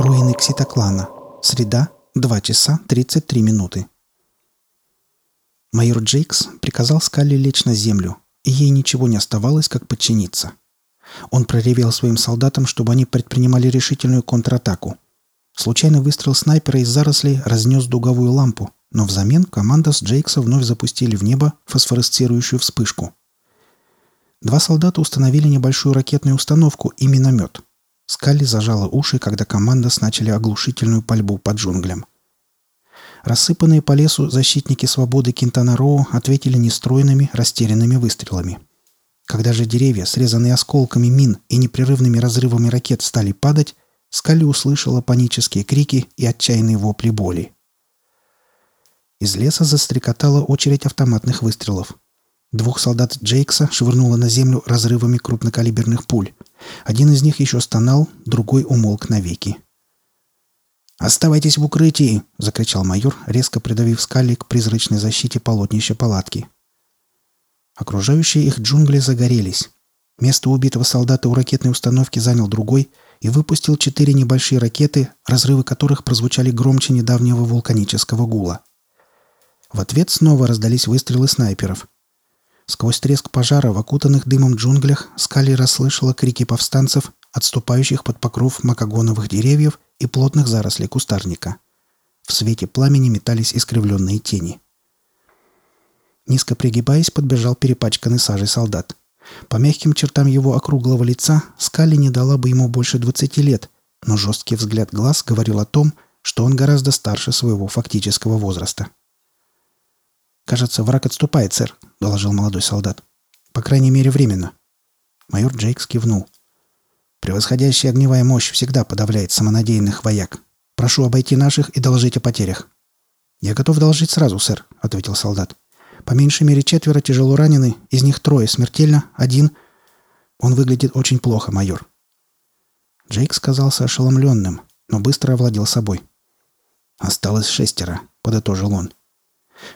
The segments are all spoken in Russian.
Руины Кситоклана. Среда, 2 часа 33 минуты. Майор Джейкс приказал Скалли лечь на землю, и ей ничего не оставалось, как подчиниться. Он проревел своим солдатам, чтобы они предпринимали решительную контратаку. Случайный выстрел снайпера из зарослей разнес дуговую лампу, но взамен команда с Джейкса вновь запустили в небо фосфоресцирующую вспышку. Два солдата установили небольшую ракетную установку и миномет. Скалли зажала уши, когда команда начали оглушительную пальбу по джунглям. Рассыпанные по лесу защитники свободы Кинтана Роу ответили нестройными, растерянными выстрелами. Когда же деревья, срезанные осколками мин и непрерывными разрывами ракет, стали падать, Скалли услышала панические крики и отчаянные вопли боли. Из леса застрекотала очередь автоматных выстрелов. Двух солдат Джейкса швырнуло на землю разрывами крупнокалиберных пуль. Один из них еще стонал, другой умолк навеки. «Оставайтесь в укрытии!» — закричал майор, резко придавив скали к призрачной защите полотнища палатки. Окружающие их джунгли загорелись. Место убитого солдата у ракетной установки занял другой и выпустил четыре небольшие ракеты, разрывы которых прозвучали громче недавнего вулканического гула. В ответ снова раздались выстрелы снайперов. Сквозь треск пожара в окутанных дымом джунглях Скали расслышала крики повстанцев, отступающих под покров макогоновых деревьев и плотных зарослей кустарника. В свете пламени метались искривленные тени. Низко пригибаясь, подбежал перепачканный сажей солдат. По мягким чертам его округлого лица Скали не дала бы ему больше двадцати лет, но жесткий взгляд глаз говорил о том, что он гораздо старше своего фактического возраста. «Кажется, враг отступает, сэр», — доложил молодой солдат. «По крайней мере, временно». Майор Джейкс кивнул. «Превосходящая огневая мощь всегда подавляет самонадеянных вояк. Прошу обойти наших и доложить о потерях». «Я готов доложить сразу, сэр», — ответил солдат. «По меньшей мере четверо тяжело ранены, из них трое смертельно, один...» «Он выглядит очень плохо, майор». Джейк казался ошеломленным, но быстро овладел собой. «Осталось шестеро», — подытожил он.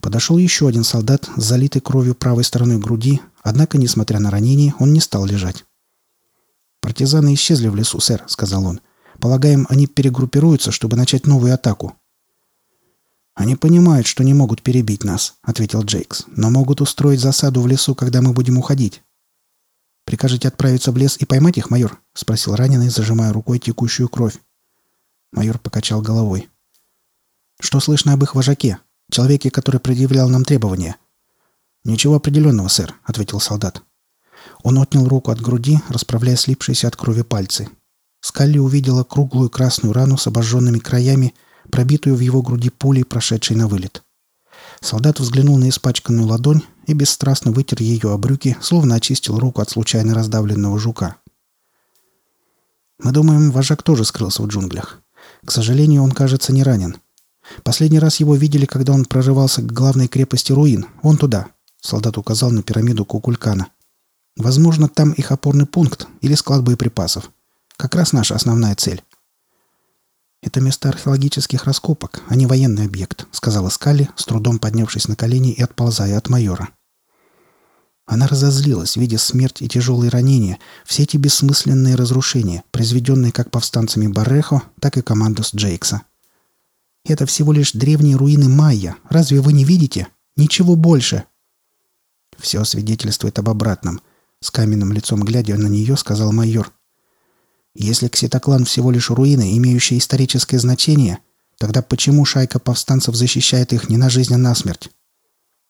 Подошел еще один солдат с залитой кровью правой стороной груди, однако, несмотря на ранение, он не стал лежать. «Партизаны исчезли в лесу, сэр», — сказал он. «Полагаем, они перегруппируются, чтобы начать новую атаку». «Они понимают, что не могут перебить нас», — ответил Джейкс, «но могут устроить засаду в лесу, когда мы будем уходить». «Прикажете отправиться в лес и поймать их, майор?» — спросил раненый, зажимая рукой текущую кровь. Майор покачал головой. «Что слышно об их вожаке?» Человеке, который предъявлял нам требования». «Ничего определенного, сэр», — ответил солдат. Он отнял руку от груди, расправляя слипшиеся от крови пальцы. Скалли увидела круглую красную рану с обожженными краями, пробитую в его груди пулей, прошедшей на вылет. Солдат взглянул на испачканную ладонь и бесстрастно вытер ее о брюки, словно очистил руку от случайно раздавленного жука. «Мы думаем, вожак тоже скрылся в джунглях. К сожалению, он, кажется, не ранен. Последний раз его видели, когда он прорывался к главной крепости руин. Вон туда. Солдат указал на пирамиду Кукулькана. Возможно, там их опорный пункт или склад боеприпасов. Как раз наша основная цель. «Это место археологических раскопок, а не военный объект», — сказала Скали, с трудом поднявшись на колени и отползая от майора. Она разозлилась, видя смерть и тяжелые ранения, все эти бессмысленные разрушения, произведенные как повстанцами Баррехо, так и командос Джейкса. Это всего лишь древние руины майя. Разве вы не видите? Ничего больше. Все свидетельствует об обратном. С каменным лицом глядя на нее, сказал майор. Если Кситоклан всего лишь руины, имеющие историческое значение, тогда почему шайка повстанцев защищает их не на жизнь, а на смерть?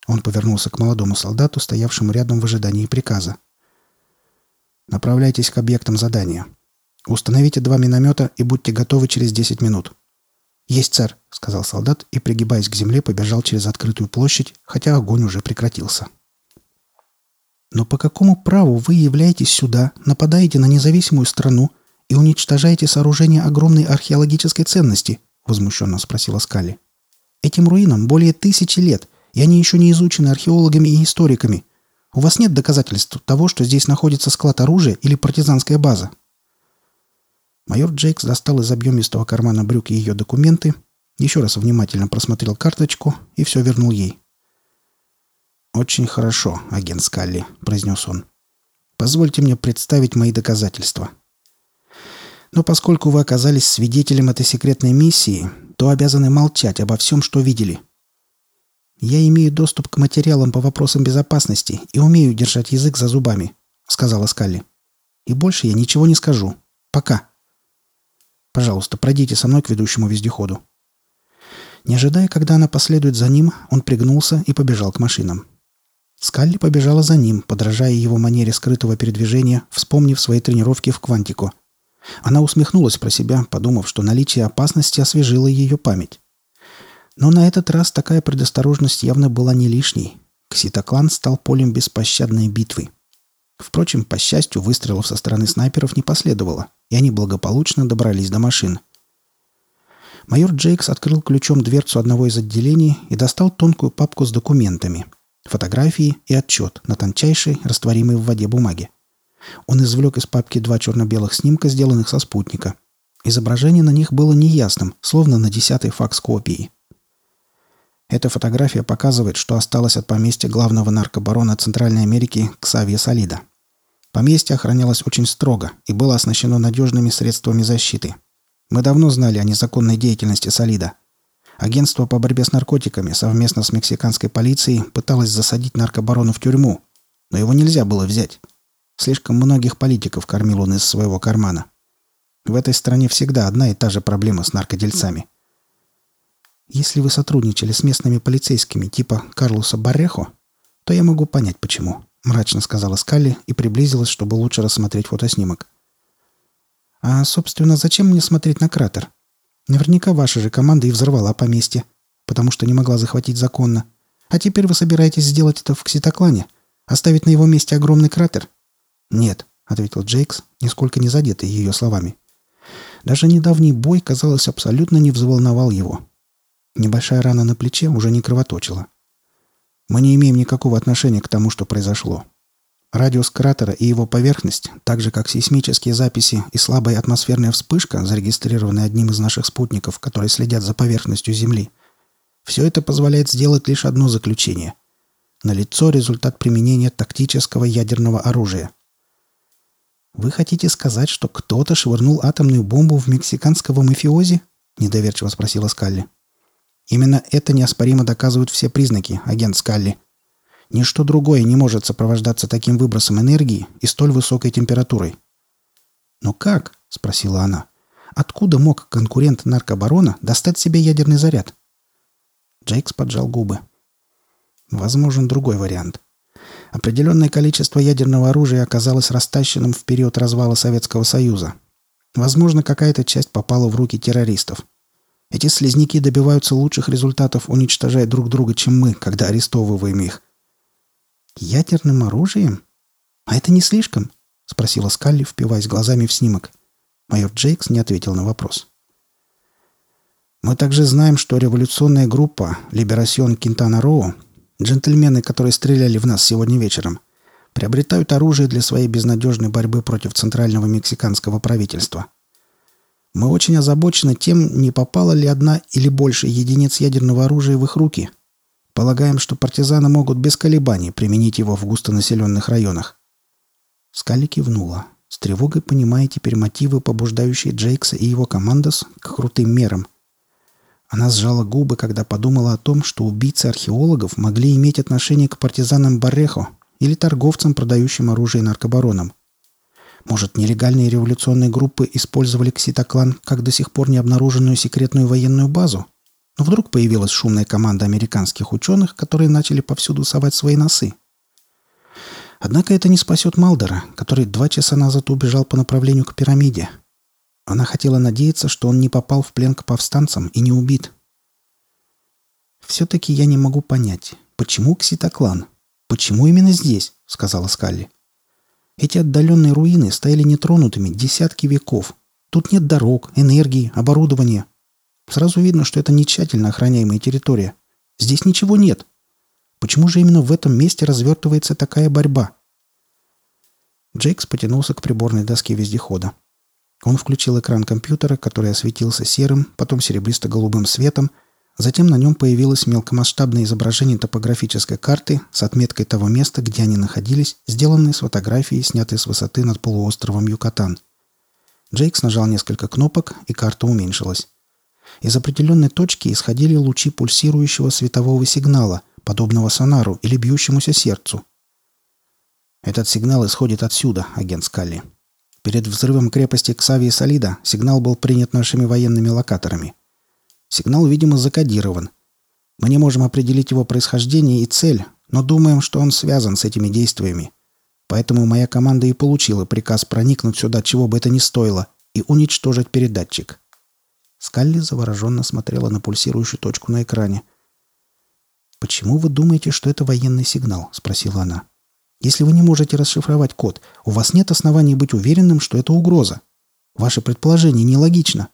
Он повернулся к молодому солдату, стоявшему рядом в ожидании приказа. «Направляйтесь к объектам задания. Установите два миномета и будьте готовы через 10 минут. «Есть, сэр», — сказал солдат и, пригибаясь к земле, побежал через открытую площадь, хотя огонь уже прекратился. «Но по какому праву вы являетесь сюда, нападаете на независимую страну и уничтожаете сооружение огромной археологической ценности?» — возмущенно спросила Скалли. «Этим руинам более тысячи лет, и они еще не изучены археологами и историками. У вас нет доказательств того, что здесь находится склад оружия или партизанская база?» Майор Джейкс достал из объемистого кармана брюк ее документы, еще раз внимательно просмотрел карточку и все вернул ей. «Очень хорошо, агент Скалли», — произнес он. «Позвольте мне представить мои доказательства». Но поскольку вы оказались свидетелем этой секретной миссии, то обязаны молчать обо всем, что видели. Я имею доступ к материалам по вопросам безопасности и умею держать язык за зубами, сказала Скалли. И больше я ничего не скажу. Пока. Пожалуйста, пройдите со мной к ведущему вездеходу. Не ожидая, когда она последует за ним, он пригнулся и побежал к машинам. Скалли побежала за ним, подражая его манере скрытого передвижения, вспомнив свои тренировки в квантику. Она усмехнулась про себя, подумав, что наличие опасности освежило ее память. Но на этот раз такая предосторожность явно была не лишней. Кситоклан стал полем беспощадной битвы. Впрочем, по счастью, выстрелов со стороны снайперов не последовало, и они благополучно добрались до машин. Майор Джейкс открыл ключом дверцу одного из отделений и достал тонкую папку с документами – фотографии и отчет на тончайшей, растворимой в воде бумаге. Он извлек из папки два черно-белых снимка, сделанных со спутника. Изображение на них было неясным, словно на десятой факс-копии. Эта фотография показывает, что осталось от поместья главного наркобарона Центральной Америки Ксавия Солида. Поместье охранялось очень строго и было оснащено надежными средствами защиты. Мы давно знали о незаконной деятельности Солида. Агентство по борьбе с наркотиками совместно с мексиканской полицией пыталось засадить наркобарона в тюрьму, но его нельзя было взять. Слишком многих политиков кормил он из своего кармана. В этой стране всегда одна и та же проблема с наркодельцами. Если вы сотрудничали с местными полицейскими типа Карлоса Баррехо, то я могу понять, почему», — мрачно сказала Скалли и приблизилась, чтобы лучше рассмотреть фотоснимок. «А, собственно, зачем мне смотреть на кратер?» Наверняка ваша же команда и взорвала поместье, потому что не могла захватить законно. А теперь вы собираетесь сделать это в Кситоклане? Оставить на его месте огромный кратер? Нет, ответил Джейкс, нисколько не задетый ее словами. Даже недавний бой, казалось, абсолютно не взволновал его. Небольшая рана на плече уже не кровоточила. Мы не имеем никакого отношения к тому, что произошло. Радиус кратера и его поверхность, так же как сейсмические записи и слабая атмосферная вспышка, зарегистрированная одним из наших спутников, которые следят за поверхностью Земли, все это позволяет сделать лишь одно заключение. Налицо результат применения тактического ядерного оружия. «Вы хотите сказать, что кто-то швырнул атомную бомбу в мексиканского мафиози?» – недоверчиво спросила Скалли. «Именно это неоспоримо доказывают все признаки, агент Скалли», Ничто другое не может сопровождаться таким выбросом энергии и столь высокой температурой. «Но как?» – спросила она. «Откуда мог конкурент наркобарона достать себе ядерный заряд?» Джейкс поджал губы. Возможен другой вариант. Определенное количество ядерного оружия оказалось растащенным в период развала Советского Союза. Возможно, какая-то часть попала в руки террористов. Эти слизняки добиваются лучших результатов, уничтожая друг друга, чем мы, когда арестовываем их. «Ядерным оружием? А это не слишком?» — спросила Скалли, впиваясь глазами в снимок. Майор Джейкс не ответил на вопрос. «Мы также знаем, что революционная группа «Либерасьон Кинтана Роу», джентльмены, которые стреляли в нас сегодня вечером, приобретают оружие для своей безнадежной борьбы против центрального мексиканского правительства. Мы очень озабочены тем, не попала ли одна или больше единиц ядерного оружия в их руки – Полагаем, что партизаны могут без колебаний применить его в густонаселенных районах. Скали кивнула, с тревогой понимая теперь мотивы, побуждающие Джейкса и его командос к крутым мерам. Она сжала губы, когда подумала о том, что убийцы археологов могли иметь отношение к партизанам Баррехо или торговцам, продающим оружие наркобаронам. Может, нелегальные революционные группы использовали Кситоклан как до сих пор не обнаруженную секретную военную базу, но вдруг появилась шумная команда американских ученых, которые начали повсюду совать свои носы. Однако это не спасет Малдера, который два часа назад убежал по направлению к пирамиде. Она хотела надеяться, что он не попал в плен к повстанцам и не убит. «Все-таки я не могу понять, почему Кситоклан? Почему именно здесь?» — сказала Скалли. «Эти отдаленные руины стояли нетронутыми десятки веков. Тут нет дорог, энергии, оборудования. Сразу видно, что это не тщательно охраняемая территория. Здесь ничего нет. Почему же именно в этом месте развертывается такая борьба? Джейкс потянулся к приборной доске вездехода. Он включил экран компьютера, который осветился серым, потом серебристо-голубым светом, затем на нем появилось мелкомасштабное изображение топографической карты с отметкой того места, где они находились, сделанной с фотографией, снятой с высоты над полуостровом Юкатан. Джейкс нажал несколько кнопок, и карта уменьшилась. Из определенной точки исходили лучи пульсирующего светового сигнала, подобного сонару или бьющемуся сердцу. «Этот сигнал исходит отсюда, агент Скалли. Перед взрывом крепости Ксавии Солида сигнал был принят нашими военными локаторами. Сигнал, видимо, закодирован. Мы не можем определить его происхождение и цель, но думаем, что он связан с этими действиями. Поэтому моя команда и получила приказ проникнуть сюда, чего бы это ни стоило, и уничтожить передатчик. Скалли завороженно смотрела на пульсирующую точку на экране. «Почему вы думаете, что это военный сигнал?» — спросила она. «Если вы не можете расшифровать код, у вас нет оснований быть уверенным, что это угроза. Ваше предположение нелогично».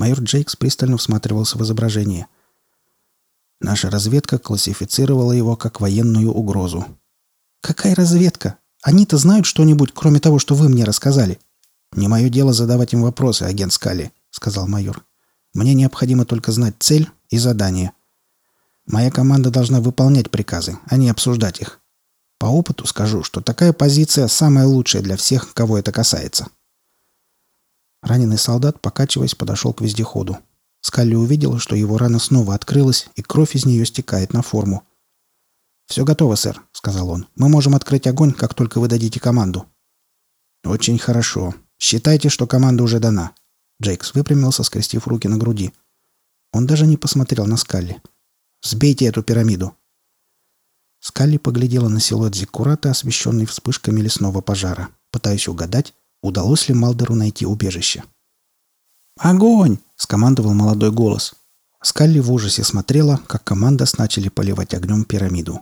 Майор Джейкс пристально всматривался в изображение. Наша разведка классифицировала его как военную угрозу. «Какая разведка? Они-то знают что-нибудь, кроме того, что вы мне рассказали?» «Не мое дело задавать им вопросы, агент Скали», — сказал майор. «Мне необходимо только знать цель и задание. Моя команда должна выполнять приказы, а не обсуждать их. По опыту скажу, что такая позиция самая лучшая для всех, кого это касается». Раненый солдат, покачиваясь, подошел к вездеходу. Скалли увидела, что его рана снова открылась, и кровь из нее стекает на форму. «Все готово, сэр», — сказал он. «Мы можем открыть огонь, как только вы дадите команду». «Очень хорошо. Считайте, что команда уже дана. Джейкс выпрямился, скрестив руки на груди. Он даже не посмотрел на Скалли. «Сбейте эту пирамиду!» Скалли поглядела на силуэт Зиккурата, освещенный вспышками лесного пожара, пытаясь угадать, удалось ли Малдеру найти убежище. «Огонь!» — скомандовал молодой голос. Скалли в ужасе смотрела, как команда начали поливать огнем пирамиду.